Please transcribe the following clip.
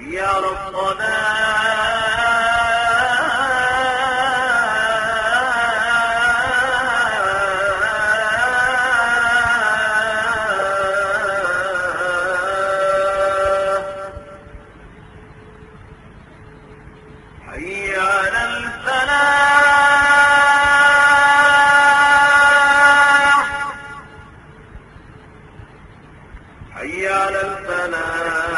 يا ربنا. حي على الفلاح. حي على الفلاح.